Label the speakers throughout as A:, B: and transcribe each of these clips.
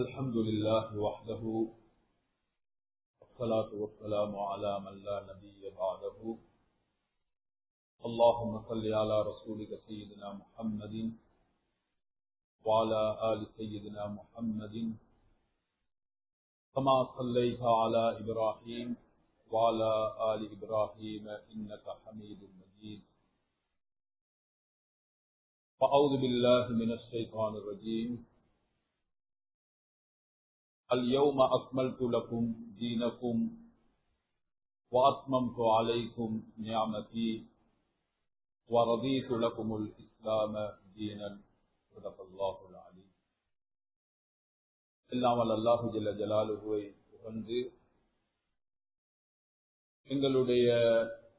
A: الحمد لله وحده، والصلاة والسلام على من لا نبي بعده. اللهم صل على رسولك سيدنا محمد وعلى آل سيدنا محمد. كما صليت على إبراهيم وعلى آل إبراهيم إنك حميد مجيد. فأعوذ بالله من الشيطان الرجيم. اليوم أكملت لكم دينكم وأتممت عليكم نعمتي ورضيت لكم الإسلام دينا صدق الله العليم இல்லாமல் அல்லாஹு ஜல்ல ஜலாலுவை புகழ்ந்து எங்களுடைய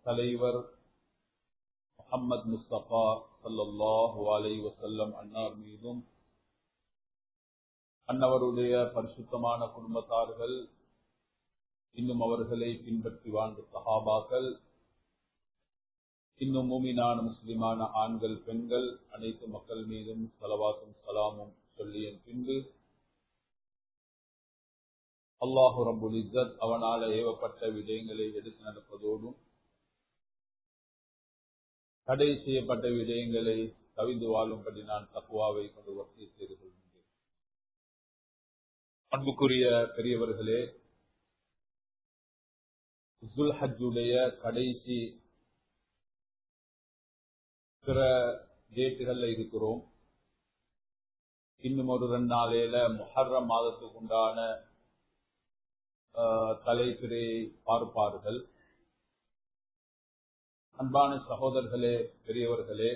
A: தலைவர் முகம்மது முஸ்தபா சல்லாஹூ அலை வசல்லம் அன்னார் மீதும் அன்னவருடைய பரிசுத்தமான குடும்பத்தார்கள் இன்னும் அவர்களை பின்பற்றி வாழ்ந்த சகாபாக்கள் இன்னும் மூமினான முஸ்லிமான ஆண்கள் பெண்கள் அனைத்து மக்கள் மீதும் செலவாக்கும் சலாமும் சொல்லிய பின்பு அல்லாஹு ரபுல் இசத் அவனால் ஏவப்பட்ட விடயங்களை எடுத்து நடப்பதோடும் தடை செய்யப்பட்ட விடயங்களை கவிந்து வாழும்படி நான் தக்குவாவை கொண்டு வசதி செய்து அன்புக்குரிய பெரியவர்களே ஹஜ்ஜுடைய கடைசி பிற டேட்டுகள்ல இருக்கிறோம். இன்னும் ஒரு ரெண்டு நாளையில முஹர்ரம் மாதத்துக்கு உண்டான தலைப்பிரை பார்ப்பார்கள். அன்பான சகோதரர்களே பெரியவர்களே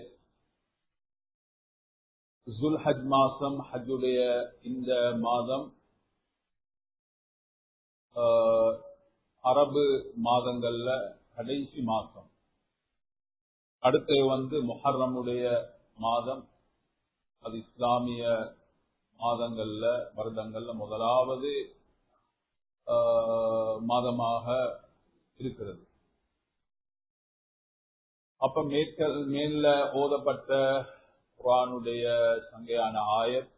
A: ஜுல் ஹஜ் மாசம் ஹஜ்ஜுடைய இந்த மாதம் அரபு மாதங்கள்ல கடைசி மாசம். அடுத்து வந்து முஹர்ரமுடைய மாதம். அது இஸ்லாமிய மாதங்கள்ல வருடங்கள்ல முதலாவது மாதமாக இருக்கிறது. அப்ப மேற்கல் மேல ஓதப்பட்ட குரானுடைய சங்கையான ஆயத்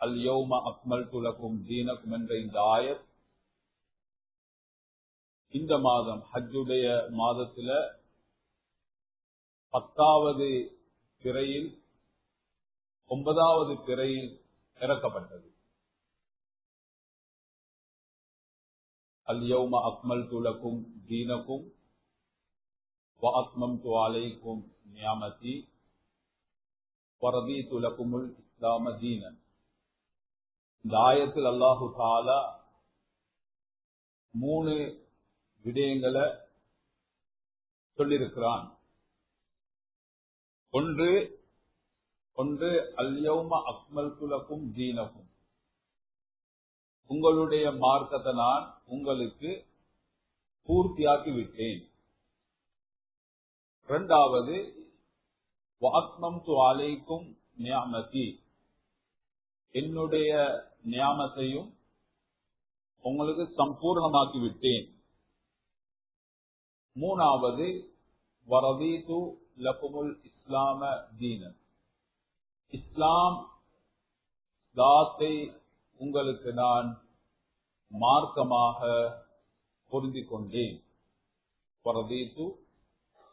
A: அல் யோம அக்மல் துலக்கும் தீனக்கும் என்ற இந்த ஆயத் இந்த மாதம் ஹஜ்ஜுடைய மாதத்துல பத்தாவது பிறையில் ஒன்பதாவது பிறையில் இறக்கப்பட்டது. அல்யௌம அக்மல் துலக்கும் தீனக்கும் வாத்மம் துவாலைக்கும் நியாமதி வரதி துலக்குமுல் இஸ்லாம தீனன். இந்த ஆயத்தில் அல்லாஹு தாலா மூணு விடயங்களை சொல்லியிருக்கிறான். ஒன்று ஒன்று அல்யௌம அக்மல் துலக்கும் தீனகும். உங்களுடைய மார்க்கத்தை நான் உங்களுக்கு பூர்த்தியாக்கி விட்டேன் இரண்டாவது வாத்மம் து அலைக்கும் நியாமதி. என்னுடைய நியாமத்தையும் உங்களுக்கு சம்பூர்ணமாக்கி விட்டேன் மூணாவது வரதீது லகுமுல் இஸ்லாம தீனன். இஸ்லாம் தாத்தை உங்களுக்கு நான் மார்க்கமாக பொருந்திக் கொண்டேன் வரதீது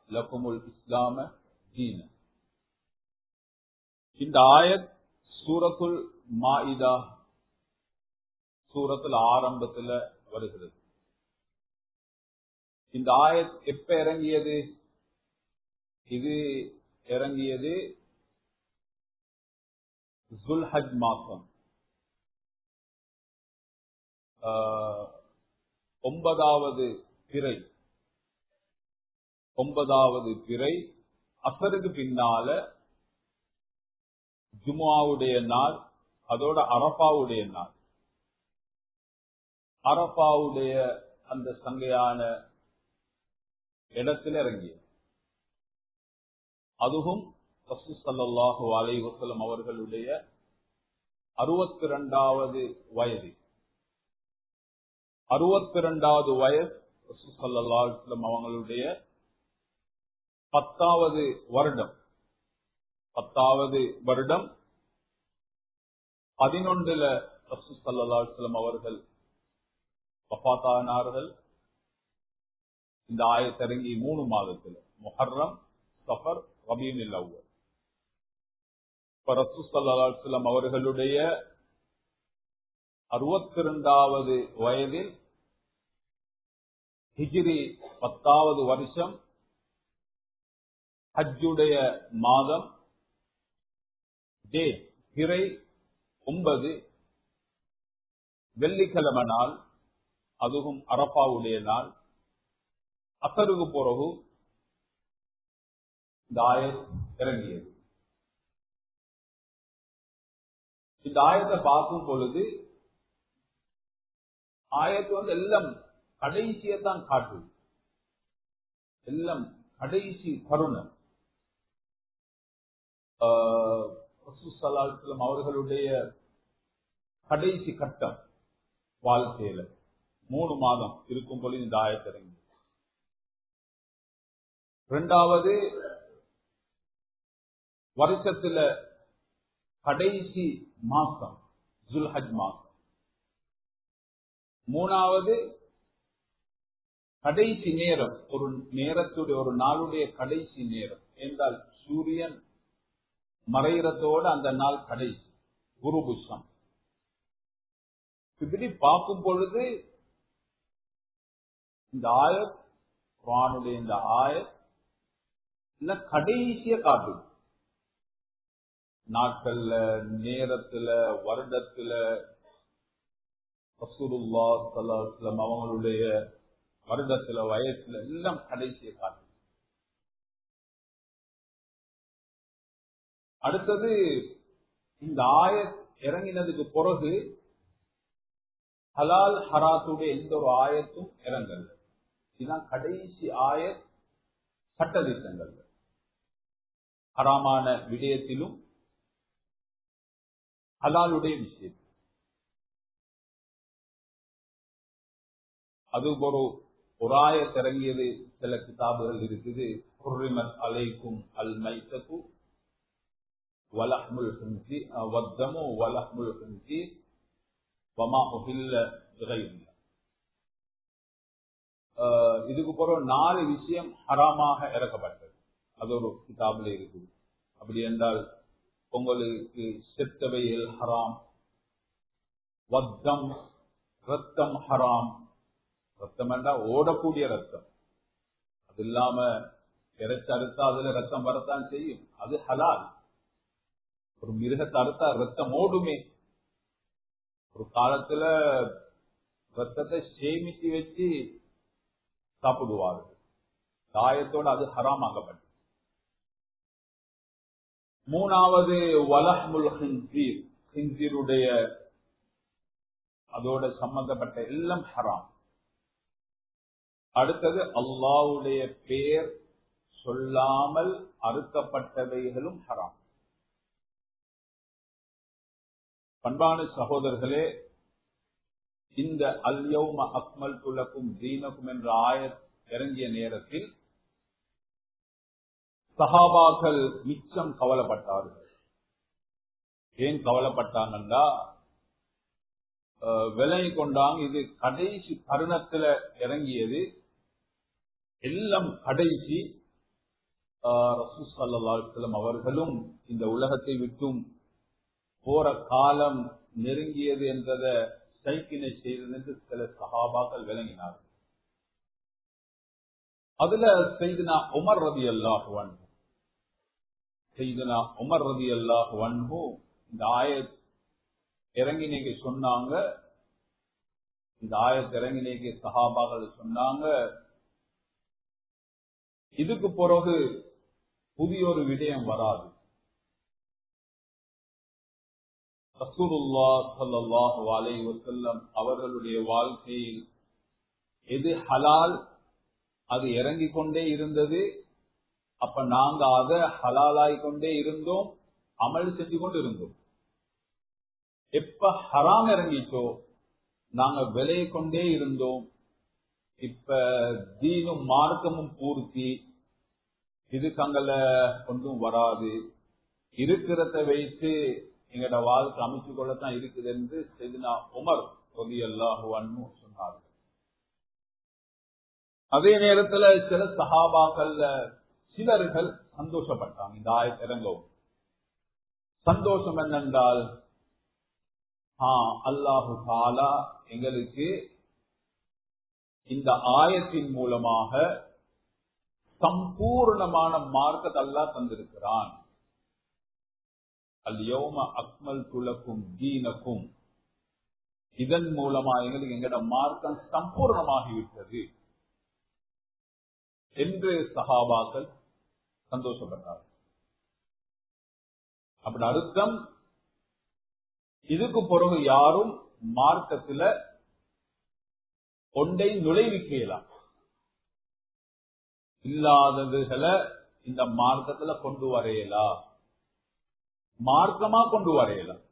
A: லகுமுல் இஸ்லாம தீன இந்த ஆயத் சூரத்துல் மாயிதா சூரத்துல ஆரம்பத்துல வருகிறது. இந்த ஆயத் எப்ப இறங்கியது? இது இறங்கியது ஜுல்ஹஜ் மாசம் ஒன்பதாவது பிறை ஒன்பதாவது பிறை அசருக்கு பின்னால ஜுமாவுடைய நாள் அதோட அரபாவுடைய நாள். அரபாவுடைய அந்த சங்கையான இடத்தில் இறங்கிய அதுவும் சல்லாஹூ அலை வசலம் அவர்களுடைய அறுபத்தி இரண்டாவது வயது அறுபத்தி இரண்டாவது வயது சல்லாஹம் அவங்களுடைய பத்தாவது வருடம். பத்தாவது வருடம் பதினொன்றுல ரசூ சல்லாஹம் அவர்கள் பப்பாத்தானார்கள் இந்த ஆயத்திறங்கி மூணு மாதத்துல. முஹர்ரம் சஃபர் ரபீன் இல்ல ரசூ அவர்களுடைய அறுபத்தி இரண்டாவது வயதில் ஹிஜிரி பத்தாவது வருஷம் ஹஜ்ஜுடைய மாதம் டே பிறை ஒன்பது வெள்ளிக்கிழமை நாள் அதுவும் அரப்பாவுடைய நாள் அசருக்கு பிறகு இந்த ஆயத் இறங்கியது. இந்த ஆயத்தை பார்க்கும் பொழுது ஆயத்து வந்து எல்லாம் கடைசியை தான் எல்லாம் கடைசி கருணம் அவர்களுடைய கடைசி கட்டம் வாழ்க்கையில மூணு மாதம் இருக்கும் பொழுது இந்த ஆயத்திறங்கி இரண்டாவது வருஷத்துல கடைசி மாசம் ஜுல்ஹஜ் மாசம். மூணாவது கடைசி நேரம் ஒரு நேரத்துடைய ஒரு நாளுடைய கடைசி நேரம். என்றால் சூரியன் மறைகிறதோடு அந்த நாள் கடைசி குருபுஷம் இப்படி பார்க்கும் பொழுது இந்த ஆயத் குரானுடைய இந்த ஆயத் இல்ல கடைசிய காட்டுது நாட்கள்ல நேரத்துல வருடத்துல ரசூலுல்லா சல்லாஸ்லம் அவங்களுடைய வருடத்துல வயசுல எல்லாம் கடைசியை காட்டு அடுத்தது இந்த ஆய இறங்கினதுக்கு பிறகு ஹலால் ஹராத்துடைய எந்த ஒரு ஆயத்தும் இறங்கல. இதுதான் கடைசி ஆய சட்டதிட்டங்கள் ஹராமான விடயத்திலும் ஹலாலுடைய விஷயத்தில். அது ஒரு ஒராய திறங்கியது இறங்கியது சில கிதாபுகள் இருக்குது. ஹுர்ரிமத் அலைக்கும் அல் மைத்தகு வலஹ்முல் ஹின்சி வத்தமு வலஹ்முல் ஹின்சி வமா உஹில்ல இதுக்கு பிறகு நாலு விஷயம் ஹராமாக இறக்கப்பட்டது. அது ஒரு கிதாபில் இருக்குது. அப்படி என்றால் உங்களுக்கு செத்தவையில் ஹராம். வத்தம் ரத்தம் ஹராம். ரத்தம் என்றா ஓடக்கூடிய ரத்தம் அது இல்லாம இறைச்சி அறுத்தா அதுல ரத்தம் வரத்தான் செய்யும். அது ஹலால். ஒரு மிருகத்தை அறுத்தா ரத்தம் ஓடுமே. ஒரு காலத்துல ரத்தத்தை சேமித்து வச்சு சாப்பிடுவார்கள். தாயத்தோடு அது ஹராமாக்கப்பட்டது மூணாவது வலஹ்முல் ஹின்சீர். ஹின்சீருடைய அதோட சம்பந்தப்பட்ட எல்லாம் ஹராம். அடுத்தது அல்லாவுடைய பேர் சொல்லாமல் அறுக்கப்பட்டவைகளும் ஹராம். பண்பான சகோதரர்களே இந்த அல்யௌம அக்மல் துலக்கும் தீனக்கும் என்ற ஆயத் இறங்கிய நேரத்தில் சஹாபாக்கள் மிச்சம் கவலைப்பட்டார்கள். ஏன் கவலைப்பட்டாங்கன்னா விலை கொண்டாங்க. இது கடைசி தருணத்துல இறங்கியது. எல்லாம் கடைசி. ரசூசல்லாம் அவர்களும் இந்த உலகத்தை விட்டும் போற காலம் நெருங்கியது என்றத சைக்கினை செய்தது சில சகாபாக்கள் விளங்கினார்கள். அதுல செய்தினா உமர் ரவி அல்லாஹ் செய்தனா உமர் ரதி அல்லாஹ் வன்ஹூ இந்த ஆயத் இறங்கி சொன்னாங்க. இந்த ஆயத் இறங்கி நீங்க சொன்னாங்க. இதுக்கு பிறகு புதிய ஒரு விடயம் வராது. ரசூலுல்லா அலை வசல்லம் அவர்களுடைய வாழ்க்கையில் எது ஹலால் அது இறங்கிக் கொண்டே இருந்தது. அப்ப நாங்க அதை ஹலாலாய் கொண்டே இருந்தோம் அமல் செஞ்சு கொண்டு இருந்தோம் எப்ப ஹராம் இறங்கிச்சோ நாங்க விலை கொண்டே இருந்தோம். இப்ப தீனும் மார்க்கமும் பூர்த்தி இதுக்கு ஒன்றும் வராது. இருக்கிறத வைத்து எங்கட வாழ்க்கை அமைச்சு கொள்ளத்தான் இருக்குது என்று செய்தினா உமர் ரதி அல்லாஹுவான்னு சொன்னார்கள். அதே நேரத்துல சில சஹாபாக்கள்ல சிலர்கள் சந்தோஷப்பட்டாங்க. இந்த ஆயத் இறங்கவும். சந்தோஷம் என்னென்றால் அல்லாஹு தாலா எங்களுக்கு இந்த ஆயத்தின் மூலமாக சம்பூர்ணமான மார்க்கத்தை அல்லா தந்திருக்கிறான். அல்யோம அக்மல் துலக்கும் தீனக்கும். இதன் மூலமா எங்களுக்கு எங்கட மார்க்கம் சம்பூர்ணமாகிவிட்டது. என்று சஹாபாக்கள் சந்தோஷப்பட்டார். அப்படி அர்த்தம் இதுக்கு பிறகு யாரும் மார்க்கத்துல ஒன்றை நுழைவிக்கலாம் இல்லாததுகளை இந்த மார்க்கத்துல கொண்டு வரையலாம் மார்க்கமா கொண்டு வரையலாம்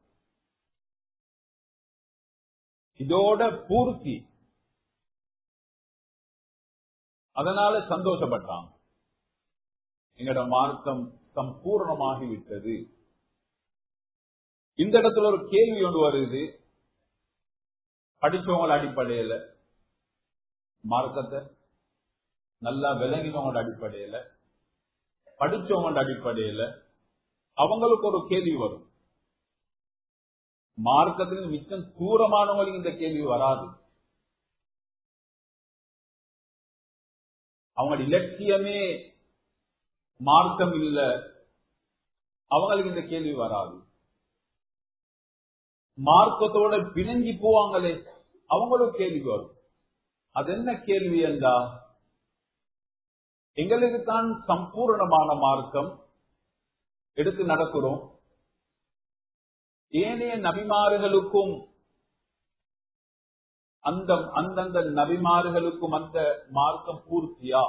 A: இதோட பூர்த்தி. அதனால சந்தோஷப்பட்டான். எங்கட மார்க்கம் சம்பூர்ணமாகி விட்டது இந்த இடத்துல ஒரு கேள்வி ஒன்று வருது. படிச்சவங்கள அடிப்படையில. மார்க்கத்தை நல்லா விளங்கினவங்களோட அடிப்படையில. படிச்சவங்களோட அடிப்படையில அவங்களுக்கு ஒரு கேள்வி வரும். மார்க்கத்துக்கு மிச்சம் தூரமானவங்களுக்கு இந்த கேள்வி வராது. அவங்க இலட்சியமே மார்க்கம் இல்ல அவங்களுக்கு இந்த கேள்வி வராது. மார்க்கத்தோட பிணைஞ்சி போவாங்களே அவங்களும் கேள்வி வரும். அது என்ன கேள்வி என்றா எங்களுக்கு தான் சம்பூர்ணமான மார்க்கம் எடுத்து நடக்கிறோம். ஏனைய நபிமாறுகளுக்கும் அந்த அந்தந்த நபிமாறுகளுக்கும் அந்த மார்க்கம் பூர்த்தியா?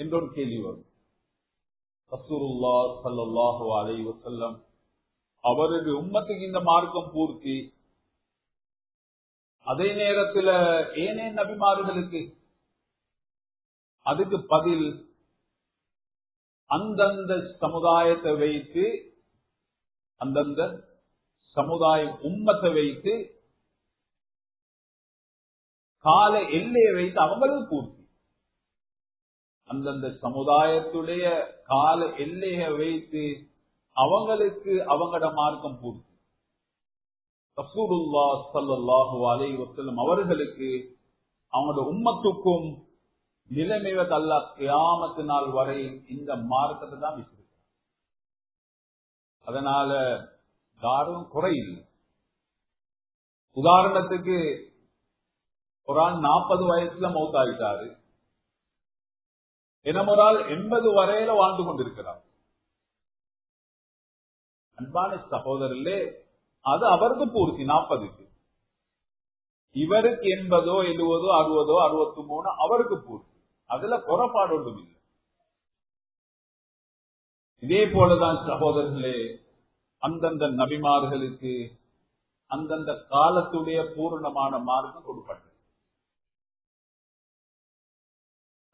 A: என்ற ஒரு கேள்வி வரும். ரசூருல்லா சல்லாஹு அலை வசல்லம் அவரது உம்மத்துக்கு இந்த மார்க்கம் பூர்த்தி. அதே நேரத்தில் ஏனே நபிமாறுகளுக்கு அதுக்கு பதில் அந்தந்த சமுதாயத்தை வைத்து அந்தந்த சமுதாயம் உம்மத்தை வைத்து கால எல்லையை வைத்து அவங்களும் பூர்த்தி. அந்தந்த சமுதாயத்துடைய கால எல்லையை வைத்து அவங்களுக்கு அவங்கட மார்க்கம் பூர்த்தி. ரசூலுல்லா அலை அவர்களுக்கு அவங்களோட உம்மத்துக்கும் நிலைமைவது அல்ல கியாமத்து நாள் வரை இந்த மார்க்கத்தை தான் வச்சிருக்க அதனால யாரும் குறையில்லை. உதாரணத்துக்கு ஒரு ஆள் நாற்பது வயசுல மௌத்தாயிட்டாரு. என்ன ஒரு எண்பது வரையில வாழ்ந்து கொண்டிருக்கிறார். அன்பான சகோதரர்களே அது அவருக்கு பூர்த்தி நாற்பதுக்கு. இவருக்கு எண்பதோ எழுபதோ அறுபதோ அறுபத்தி மூணு அவருக்கு பூர்த்தி. அதுல குறைபாடு ஒன்றும் இல்லை. இதே போலதான் சகோதரர்களே அந்தந்த நபிமார்களுக்கு அந்தந்த காலத்துடைய பூர்ணமான மார்க்கம் கொடுப்பட்டது.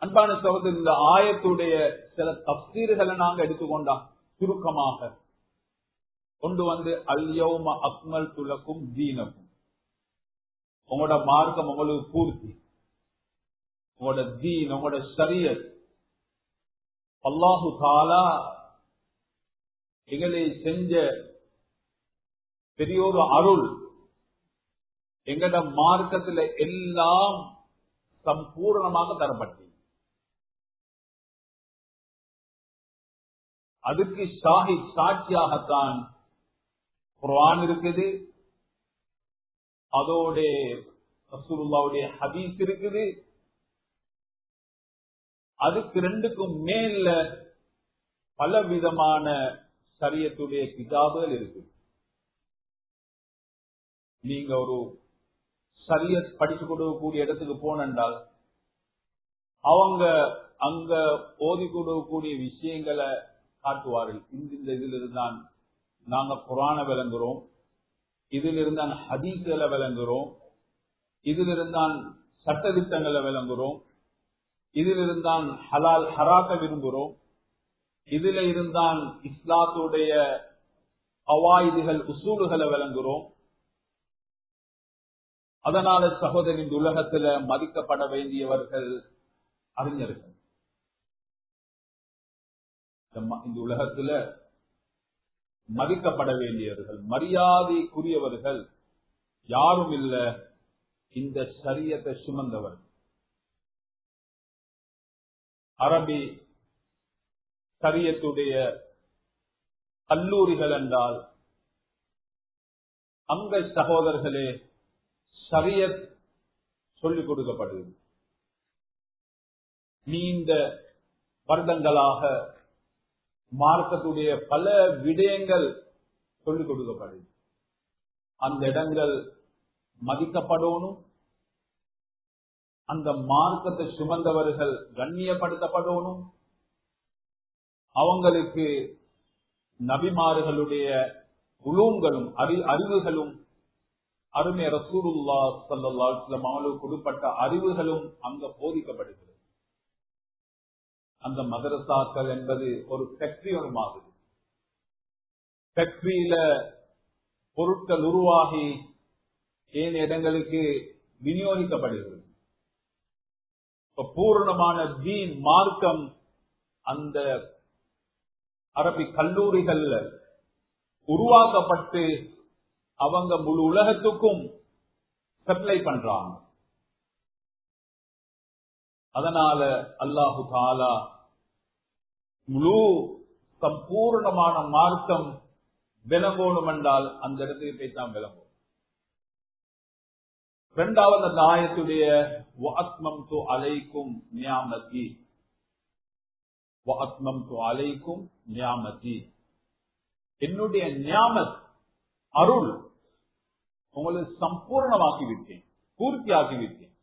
A: அன்பான சகோதரர் இந்த ஆயத்துடைய சில தப்சீர்களை நாங்க எடுத்துக்கொண்டோம். சுருக்கமாக. கொண்டு வந்து அல்யோம அக்மல் துலக்கும் தீனக்கும். உங்களோட மார்க்கம் உங்களுக்கு பூர்த்தி. உங்களோட தீன் உங்களோட சரியத் அல்லாஹு தாலா எங்களை செஞ்ச பெரியோரு அருள் எங்களோட மார்க்கத்துல எல்லாம் சம்பூர்ணமாக தரப்பட்ட அதுக்கு ஷாஹி சாட்சியாகத்தான் குர்வான் இருக்குது. அதோட ரசூலுல்லாவுடைய ஹதீஸ் இருக்குது. அதுக்கு ரெண்டுக்கும் மேல பல விதமான சரியத்துடைய கிதாபுகள் இருக்கு நீங்க ஒரு சரிய படிச்சு கொடுக்கக்கூடிய இடத்துக்கு போனென்றால் அவங்க அங்க ஓதி கொடுக்கக்கூடிய விஷயங்களை காட்டுவார்கள். இந்த இந்த இதுல நாங்க புராண விளங்குறோம். இதிலிருந்தான் இருந்தான் விளங்குறோம். இதிலிருந்தான் இருந்தான் சட்டதிட்டங்களை விளங்குறோம். இதில் ஹலால் ஹராக்க விரும்புகிறோம் இதுல இருந்தான் இஸ்லாத்துடைய அவாயுதுகள் உசூலுகளை விளங்குறோம். அதனால சகோதரின் உலகத்துல மதிக்கப்பட வேண்டியவர்கள் அறிஞர்கள். இந்த உலகத்துல மதிக்கப்பட வேண்டியவர்கள் மரியாதைக்குரியவர்கள் யாரும் இல்ல. இந்த சரியத்தை சுமந்தவர். அரபி சரியத்துடைய கல்லூரிகள் என்றால் அங்க சகோதரர்களே சரியத் சொல்லிக் கொடுக்கப்படுகிறது. நீண்ட வருடங்களாக மார்க்கத்துடைய பல விடயங்கள் சொல்லிக் கொடுக்கப்படும் அந்த இடங்கள் மதிக்கப்படணும். அந்த மார்க்கத்தை சுமந்தவர்கள் கண்ணியப்படுத்தப்படணும். அவங்களுக்கு நபிமார்களுடைய உலூங்களும் அறி அறிவுகளும் அருமை ரசூருல்லா சல்லா அவங்களுக்கு கொடுப்பட்ட அறிவுகளும் அங்க போதிக்கப்படுகிறது. அந்த மதரசாக்கள் என்பது ஒரு ஃபேக்டரி ஒரு மாதிரி. ஃபேக்டரியில பொருட்கள் உருவாகி ஏன் இடங்களுக்கு விநியோகிக்கப்படுகிறது. பூர்ணமான தீன் மார்க்கம் அந்த அரபி கல்லூரிகள்ல உருவாக்கப்பட்டு அவங்க முழு உலகத்துக்கும் சப்ளை பண்றாங்க. அதனால அல்லாஹு தாலா முழு சம்பூர்ணமான மார்க்கம் விளங்கணும் என்றால் அந்த இடத்துக்கு போய்தான் விளங்கும். இரண்டாவது அந்த ஆயத்துடைய வாத்மம் து அலைக்கும் நியாமதி வாத்மம் து அலைக்கும் நியாமதி என்னுடைய நியாமத் அருள் உங்களை சம்பூர்ணமாக்கி விட்டேன் பூர்த்தியாக்கி விட்டேன்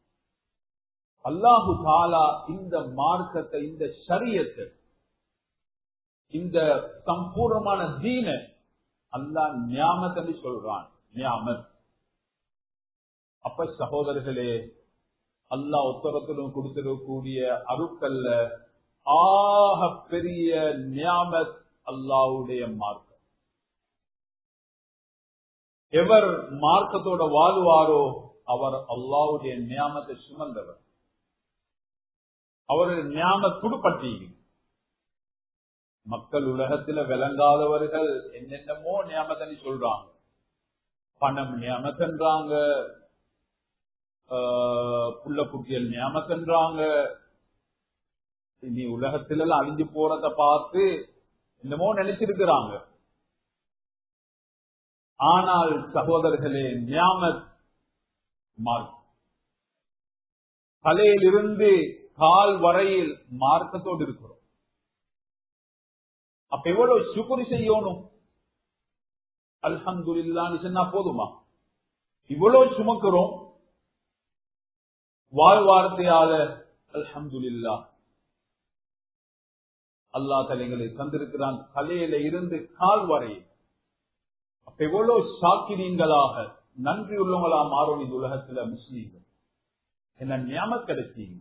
A: அல்லாஹு தாலா இந்த மார்க்கத்தை இந்த சரியத்தை இந்த சம்பூர்ணமான தீன அல்லா ஞாபகத்தை சொல்றான். ஞாமத் அப்ப சகோதரர்களே அல்லா உத்தரத்திலும் கொடுத்திருக்கக்கூடிய அருட்கல்ல ஆக பெரிய ஞாமத் அல்லாவுடைய மார்க்கம். எவர் மார்க்கத்தோட வாழ்வாரோ அவர் அல்லாவுடைய நியாமத்தை சுமந்தவர். அவருடைய ஞான துடுப்பட்டீங்க மக்கள் உலகத்துல விளங்காதவர்கள் என்னென்னமோ நியமத்தனி சொல்றாங்க. பணம் நியமத்தன்றாங்க. புள்ள குட்டியல் நியமத்தன்றாங்க. நீ உலகத்துல அழிஞ்சு போறத பார்த்து என்னமோ நினைச்சிருக்கிறாங்க. ஆனால் சகோதரர்களே நியாமத் தலையிலிருந்து கால் வரையில் மார்க்கத்தோடு இருக்கும் அப்ப எவ்வளவு சுக்குரி செய்யணும் அல்ஹந்து இல்லான்னு சொன்னா போதுமா? இவ்வளவு சுமக்கிறோம். வாழ்வார்த்தையாக அல்ஹந்து இல்லா அல்லா தலைங்களை தந்திருக்கிறான். தலையில இருந்து கால் வரை. அப்ப எவ்வளவு சாக்கிரியங்களாக நன்றி உள்ளவங்களா மாறும் இந்த உலகத்துல முஸ்லீம்கள். என்ன ஞாபகம் கிடைச்சீங்க.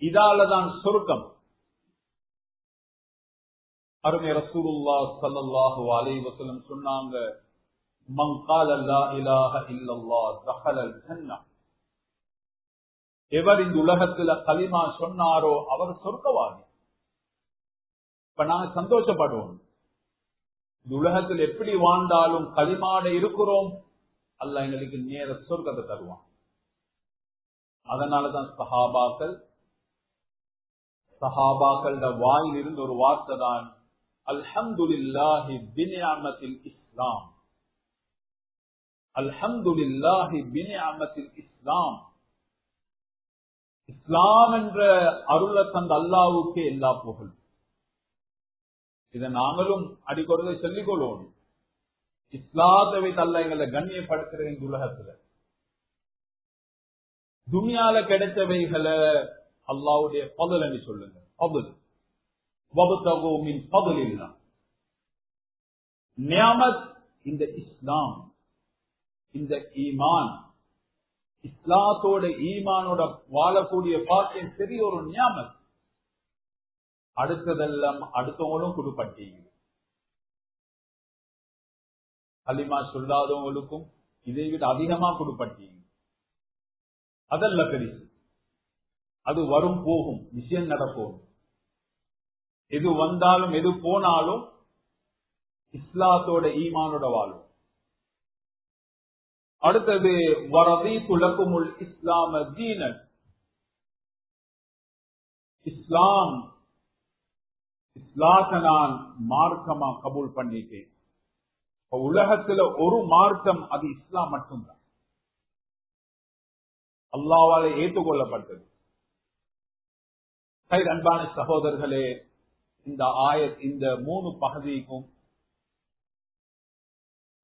A: இதாலதான் சுருக்கம். அருமை ரசூலுல்லா சல்லல்லாஹு அலை வசலம் சொன்னாங்க மங்கால் அல்லா இலாஹ இல்லல்லா தஹலல் ஜன்னா எவர் இந்த உலகத்துல கலிமா சொன்னாரோ அவர் சொர்க்கவாதி. இப்ப நாங்க சந்தோஷப்படுவோம். இந்த உலகத்தில் எப்படி வாழ்ந்தாலும் களிமாட இருக்கிறோம் அல்ல எங்களுக்கு நேர சொர்க்கத்தை தருவான். அதனாலதான் சஹாபாக்கள் சஹாபாக்கள இருந்த ஒரு வார்த்தை தான் அல்ஹம்துலில்லாஹி பினியாமத்தில் இஸ்லாம். அல்ஹம்துலில்லாஹி பினியாமத்தில் இஸ்லாம். இஸ்லாம் என்ற அருள தந்த அல்லாவுக்கு எல்லா புகழ் இதை நாங்களும் அடிக்கொருதை சொல்லிக் இஸ்லாத்தவை இஸ்லாத்தை வைத்து எங்களை கண்ணியப்படுத்துற இந்த உலகத்துல. துணியால கிடைச்சவைகளை அல்லாவுடைய பதல் என்று சொல்லுங்க. பதல். நியாமத் இந்த இஸ்லாம் இந்த ஈமான் இஸ்லாத்தோட ஈமானோட வாழக்கூடிய பாக்கியம் பெரிய ஒரு நியாமத். அடுத்ததெல்லாம் அடுத்தவங்களும் கொடுப்பட்டீங்க. அலிமா சொல்லாதவங்களுக்கும் இதை விட அதிகமா கொடுப்பட்டீங்க. அதல்ல பெரிய அது வரும் போகும் விஷயம் நடக்கும். எது வந்தாலும் எது போனாலும் இஸ்லாத்தோட ஈமானோட வாழும் அடுத்தது வரதி துலக்குமுல் இஸ்லாம தீனன். இஸ்லாம் இஸ்லாத்த நான் மார்க்கமா கபூல் பண்ணிட்டேன். உலகத்துல ஒரு மார்க்கம் அது இஸ்லாம் மட்டும்தான். அல்லாவால ஏற்றுக்கொள்ளப்பட்டது. அன்பான சகோதரர்களே இந்த ஆய இந்த மூணு பகுதிக்கும்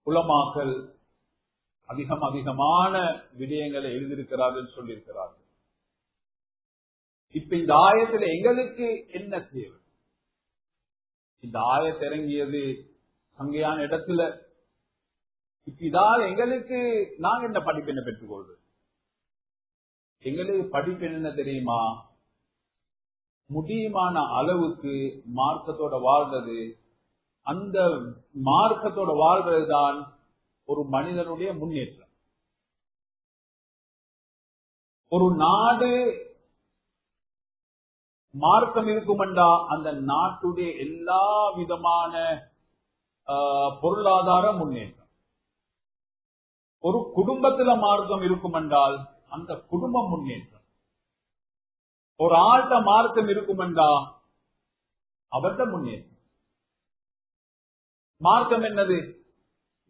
A: குலமாக்கல் அதிகம் அதிகமான விடயங்களை எழுதியிருக்கிறார்கள் சொல்லியிருக்கிறார்கள். இப்ப இந்த ஆயத்துல எங்களுக்கு என்ன தேவை? இந்த ஆயத்தை இறங்கியது அங்கேயான இடத்துல. இப்ப இதால் எங்களுக்கு நாங்க என்ன படிப்பினை பெற்றுக்கொள்வது? எங்களுக்கு படிப்பு என்ன தெரியுமா? முடியுமான அளவுக்கு மார்க்கத்தோட வாழ்றது அந்த மார்க்கத்தோட வாழ்றதுதான் ஒரு மனிதனுடைய முன்னேற்றம். ஒரு நாடு மார்க்கம் இருக்குமெண்டா அந்த நாட்டுடைய எல்லா விதமான பொருளாதார முன்னேற்றம். ஒரு குடும்பத்துல மார்க்கம் இருக்குமென்றால் அந்த குடும்பம் முன்னேற்றம். ஒரு ஆழ்த்த மார்க்கம் இருக்குமெண்டா? அவர்த முன்னேற்றம். மார்க்கம் என்னது?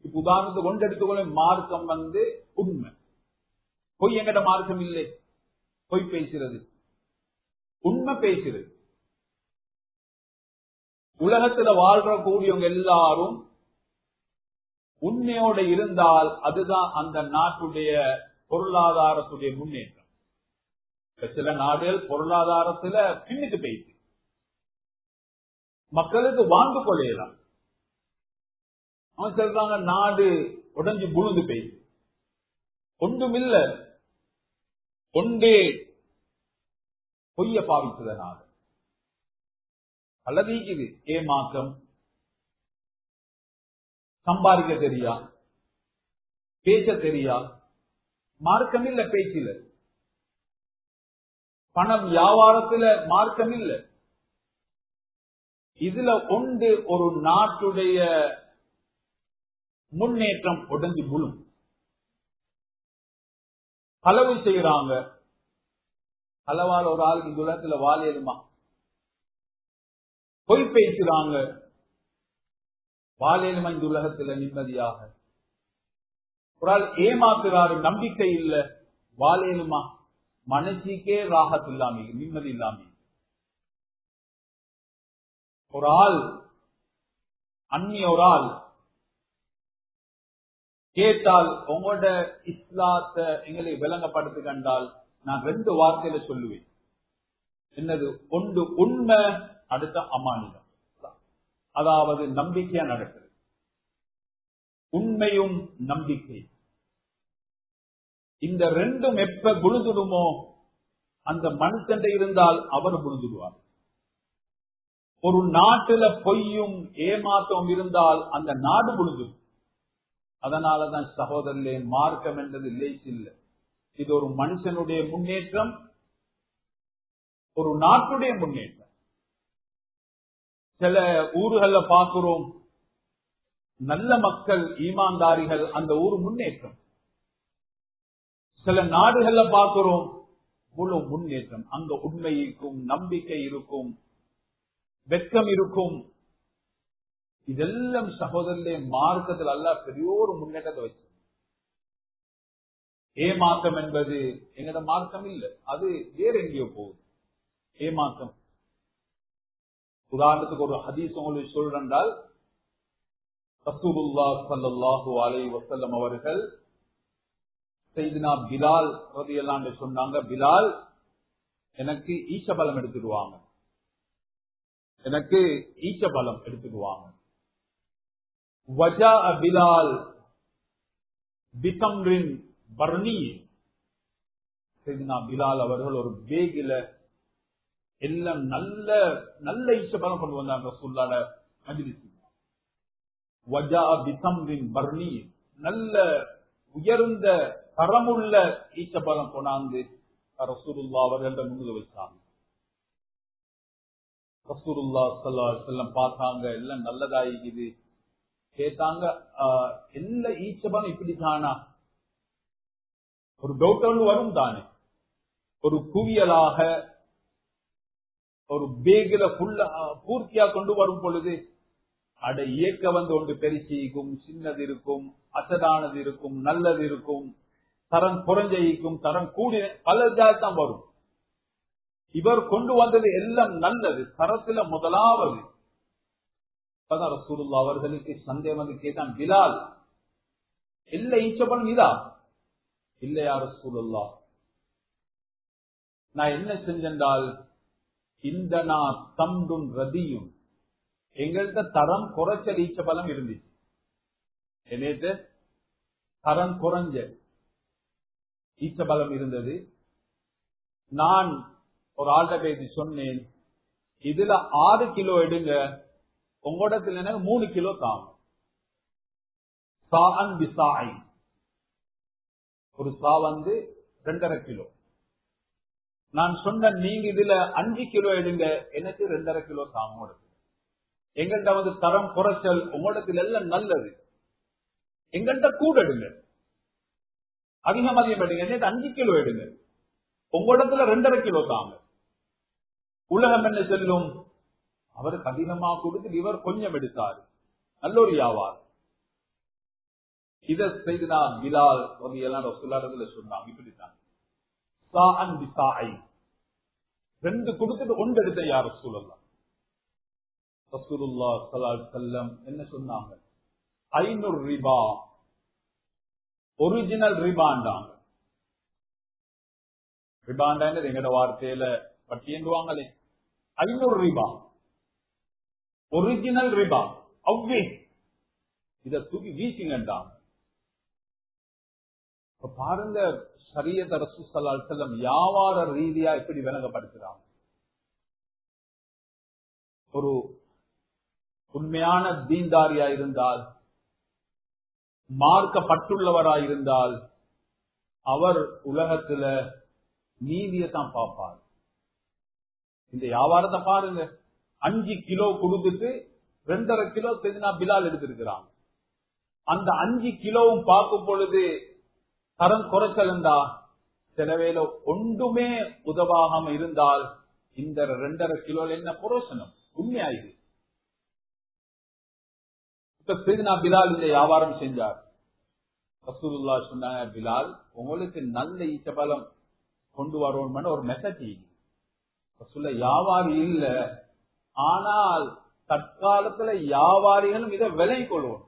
A: இப்ப உதாரணத்தை கொண்டு எடுத்துக்கொள்ள மார்க்கம் வந்து உண்மை. பொய் எங்கட மார்க்கம் இல்லை. பொய் பேசுறது உண்மை பேசுறது உலகத்துல வாழ்ற கூடியவங்க எல்லாரும் உண்மையோட இருந்தால் அதுதான் அந்த நாட்டுடைய பொருளாதாரத்துடைய முன்னேற்றம். சில நாடுகள் பொருளாதாரத்துல பின்னுக்கு போயிட்டு. மக்களுக்கு வாழ்ந்து கொள்ளையலாம். அவன் சொல்றாங்க நாடு உடஞ்சு புழுந்து போயிட்டு. ஒன்றுமில்ல. ஒன்றே பொய்ய பாவித்ததனால நாடு. அளவீக்குது ஏமாற்றம். சம்பாதிக்க தெரியா? பேச தெரியா? மார்க்கம் இல்ல பணம் வியாபாரத்துல மார்க்கம் இல்ல. இதுல ஒன்று ஒரு நாட்டுடைய முன்னேற்றம் உடஞ்சி முழும் அளவு செய்யறாங்க அளவால் ஒரு ஆளுக்கு இந்த உலகத்துல வாழியலுமா பொய் பேசுறாங்க. வாழையுமா இந்த உலகத்துல நிம்மதியாக? ஒரு ஆள் ஏமாத்துறாரு நம்பிக்கை இல்ல. வாழையுமா மனசுக்கே ராகத் இல்லாம நிம்மதி இல்லாம. ஒரு ஆள் அந்நிய ஒரு ஆள் கேட்டால் உங்களோட இஸ்லாத்தை எங்களை விளங்கப்படுத்து கண்டால் நான் ரெண்டு வார்த்தையில சொல்லுவேன். என்னது? ஒன்று உண்மை அடுத்த அமானிதம். அதாவது நம்பிக்கையா நடக்குது. உண்மையும் நம்பிக்கை இந்த ரெண்டும் எப்ப புழுதுடுமோ அந்த மனுஷன் இருந்தால் அவர் புரிஞ்சுடுவார் ஒரு நாட்டுல பொய்யும் ஏமாற்றம் இருந்தால் அந்த நாடு புழுதுடும். அதனாலதான் சகோதரர்களே மார்க்கம் என்றது லேஸ் இல்லை. இது ஒரு மனுஷனுடைய முன்னேற்றம் ஒரு நாட்டுடைய முன்னேற்றம். சில ஊர்கள்ல பார்க்கிறோம் நல்ல மக்கள் ஈமான்தாரிகள் அந்த ஊர் முன்னேற்றம். சில நாடுகள்ல பார்க்கிறோம் முழு முன்னேற்றம். அங்க உண்மை இருக்கும் நம்பிக்கை இருக்கும் வெக்கம் இருக்கும். இதெல்லாம் சகோதரர்களே மார்க்கத்தில் அல்ல பெரிய ஒரு முன்னேற்றத்தை வச்சு ஏமாற்றம் என்பது எங்கட மார்க்கம் இல்லை. அது வேற எங்கேயோ போகுது. ஏமாற்றம். உதாரணத்துக்கு ஒரு ஹதீஸ் உங்களுக்கு சொல்றால் ரசூலுல்லா சல்லாஹூ அலை வசல்லம் அவர்கள் செய்தினா பிலால் ரதியெல்லாம் சொன்னாங்க பிலால் எனக்கு ஈச்ச பலம் எடுத்துடுவாங்க. எனக்கு ஈச்ச பலம் எடுத்துடுவாங்க. வஜா பிலால் பிதம்ரின் பர்ணி செய்தினா பிலால் அவர்கள் ஒரு பேகில எல்லாம் நல்ல நல்ல ஈச்ச பலம் கொண்டு வந்தாங்க ரசூல்லால மஜிலிசி வஜா பிசம்ரின் பர்னி. நல்ல உயர்ந்த தரமுள்ள ஈச்சபலம் கொண்டாந்து ரசூருல்லா அவர்களிடம் முன்னுக்கு வச்சாங்க. ரசூருல்லா சல்லா செல்லம் பார்த்தாங்க எல்லாம் நல்லதாயிருக்குது கேட்டாங்க எல்லா ஈச்சபலம் இப்படி தானா? ஒரு டவுட் ஒன்று வரும் தானே. ஒரு குவியலாக ஒரு பேகில ஃபுல்லா பூர்த்தியா கொண்டு வரும் பொழுது அட இயக்க வந்து ஒன்று பெருசிக்கும் சின்னது இருக்கும் அசதானது இருக்கும் நல்லது இருக்கும். தரம் குறைஞ்சிக்கும் தரம் கூடிய பல தான் வரும். இவர் கொண்டு வந்தது எல்லாம் நல்லது. தரத்துல முதலாவது. அப்பதான் ரசூலுல்லா அவர்களுக்கு சந்தேகம் வந்து கேட்டான் பிலால் இல்ல ஈச்சபன் இதா இல்லையா ரசூலுல்லா நான் என்ன செஞ்சென்றால் இந்த நான் தண்டும் ரதியும். எங்கள்கிட்ட தரம் குறைச்ச ஈச்சபலம் இருந்துச்சு. என்னது? தரம் குறைஞ்ச. ஈச்ச பலம் இருந்தது. நான் ஒரு ஆள்கிட்ட பேசி சொன்னேன் இதுல ஆறு கிலோ எடுங்க. உங்களோடத்துல எனக்கு மூணு கிலோ தாங்க சாஹன் பிசாய் ஒரு சா வந்து ரெண்டரை கிலோ. நான் சொன்ன நீங்க இதுல அஞ்சு கிலோ எடுங்க. எனக்கு ரெண்டரை கிலோ தாங்க எங்கள்கிட்ட வந்து தரம் குறைச்சல் உங்களிடத்தில் எல்லாம் நல்லது. எங்கள்கிட்ட கூட எடுங்க. அதிகம் அதிகப்படுங்க அஞ்சு கிலோ எடுங்க. உங்களிடத்துல ரெண்டரை கிலோ தாங்க. உலகம் என்ன செல்லும்? அவருக்கு அதிகமா கொடுத்து இவர் கொஞ்சம் எடுத்தாரு. நல்ல ஒரு வியாபாரம். இதை செய்து நான் பிலால் வந்து எல்லாம் ரசுல்லாரத்துல சொன்னாங்க. இப்படித்தான். ரெண்டு கொடுத்துட்டு ஒன்று எடுத்த யார் ரசூலல்லாம் ரசூலுல்லா ஸல்லல்லாஹு என்ன சொன்னாங்க? ஐநூறு ரூபாய் ஒரிஜினல் ரிபாண்டாங்க ரிபாண்டாங்க எங்கட வார்த்தையில பட்டியண்டுவாங்களே ஐநூறு ரிபா ஒரிஜினல் ரிபா அவ்வே. இத தூக்கி வீசிங்கண்டாங்க இப்ப பாருங்க சரியத் ரசூ ஸல்லல்லாஹு அலைஹி வியாபார ரீதியா எப்படி விளங்கப்படுத்துறாங்க? ஒரு உண்மையான தீன்தாரியா இருந்தால் மார்க்கப்பட்டுள்ளவராயிருந்தால் அவர் உலகத்துல நீதியை தான் பார்ப்பார். இந்த வியாபாரத்தை பாருங்க. அஞ்சு கிலோ கொடுத்துட்டு ரெண்டரை கிலோ செஞ்சினா பிலால் எடுத்திருக்கிறாங்க அந்த அஞ்சு கிலோவும் பார்க்கும் பொழுது தரம் குறைச்சலண்டா சிலவேல ஒன்றுமே உதவாகாம இருந்தால் இந்த ரெண்டரை கிலோல என்ன புரோசனம்? உண்மையாயுது பிலால் இந்த வியாபாரம் செஞ்சார் ரசூலுல்லா சொன்னாங்க பிலால் உங்களுக்கு நல்ல ஈச்சபலம் கொண்டு வரணும்னு ஒரு மெசேஜ் சொல்ல வியாபாரி இல்ல ஆனால் தற்காலத்துல வியாபாரிகளும் இதை விலை கொள்வோம்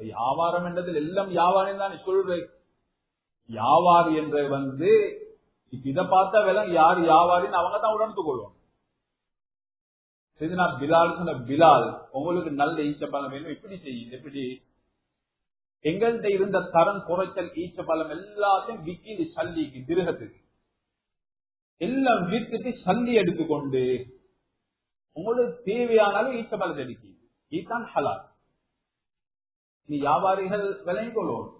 A: வியாபாரம் என்றதில் எல்லாம் வியாபாரம் தான் சொல்றேன் வியாபாரி என்ற வந்து இதை பார்த்தா விலை யார் வியாபாரின்னு அவங்க தான் உணர்ந்து கொள்வோம் செய்தினா பிலால் சொன்ன பிலால் உங்களுக்கு நல்ல ஈச்சபலம் வேணும். இப்படி செய்யுது எப்படி? எங்கள்கிட்ட இருந்த தரம் குறைச்சல் ஈச்ச பலம் எல்லாத்தையும் விக்கிது சல்லிக்கு திருகத்துக்கு. எல்லாம் வித்துட்டு சல்லி எடுத்துக்கொண்டு உங்களுக்கு தேவையானாலும் ஈச்ச பலத்தை எடுக்கி இதுதான் ஹலால். நீ வியாபாரிகள் விலையும் கொள்வோம்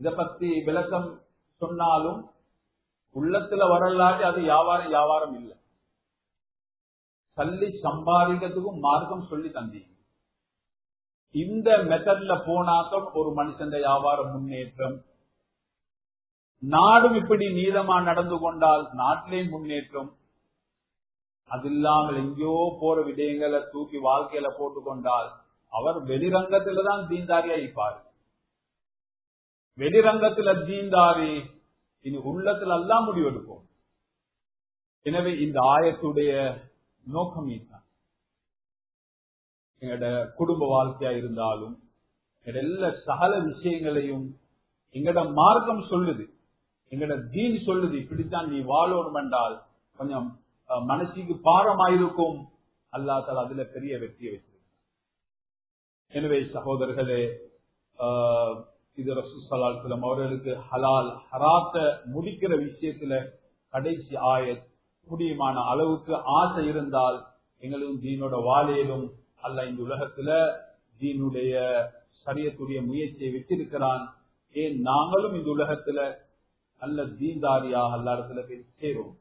A: இத பத்தி விளக்கம் சொன்னாலும் உள்ளத்துல வரலாறு அது வியாபாரம் வியாபாரம் இல்லை. தள்ளி சம்பாதிக்கிறதுக்கும் மார்க்கம் சொல்லி தந்தீங்க. இந்த மெத்தட்ல போனாக்கம் ஒரு மனுஷன் வியாபார முன்னேற்றம். நாடும் இப்படி நீளமா நடந்து கொண்டால் நாட்டிலேயும் முன்னேற்றம். அது இல்லாமல் எங்கேயோ போற விடயங்களை தூக்கி வாழ்க்கையில போட்டுக்கொண்டால் அவர் வெளிரங்கத்துல தான் தீந்தாரியா இருப்பார். வெளிரங்கத்துல தீந்தாரி இனி உள்ளத்துல எல்லாம் முடிவெடுப்போம். எனவே இந்த ஆயத்துடைய நோக்கம் தான் எங்களோட குடும்ப வாழ்க்கையா இருந்தாலும் எங்களோட எல்லா சகல விஷயங்களையும் எங்கட மார்க்கம் சொல்லுது. எங்கட தீன் சொல்லுது. இப்படித்தான் நீ வாழணும் என்றால் கொஞ்சம் மனசுக்கு பாரமாயிருக்கும். அல்லா அதுல பெரிய வெற்றியை வச்சிருக்க எனவே சகோதரர்களே ஆஹ், இது ரசூசலாசலம் அவர்களுக்கு ஹலால் ஹராத்த முடிக்கிற விஷயத்துல கடைசி ஆயத் முடியுமான அளவுக்கு ஆசை இருந்தால் எங்களும் தீனோட வாழையிலும் அல்ல இந்த உலகத்துல தீனுடைய சரியத்துடைய முயற்சியை வச்சிருக்கிறான் ஏன்? நாங்களும் இந்த உலகத்துல நல்ல தீன்தாரியாக எல்லா இடத்துல போய் சேரும்